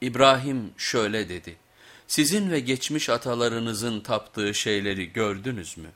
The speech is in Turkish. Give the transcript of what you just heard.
İbrahim şöyle dedi, sizin ve geçmiş atalarınızın taptığı şeyleri gördünüz mü?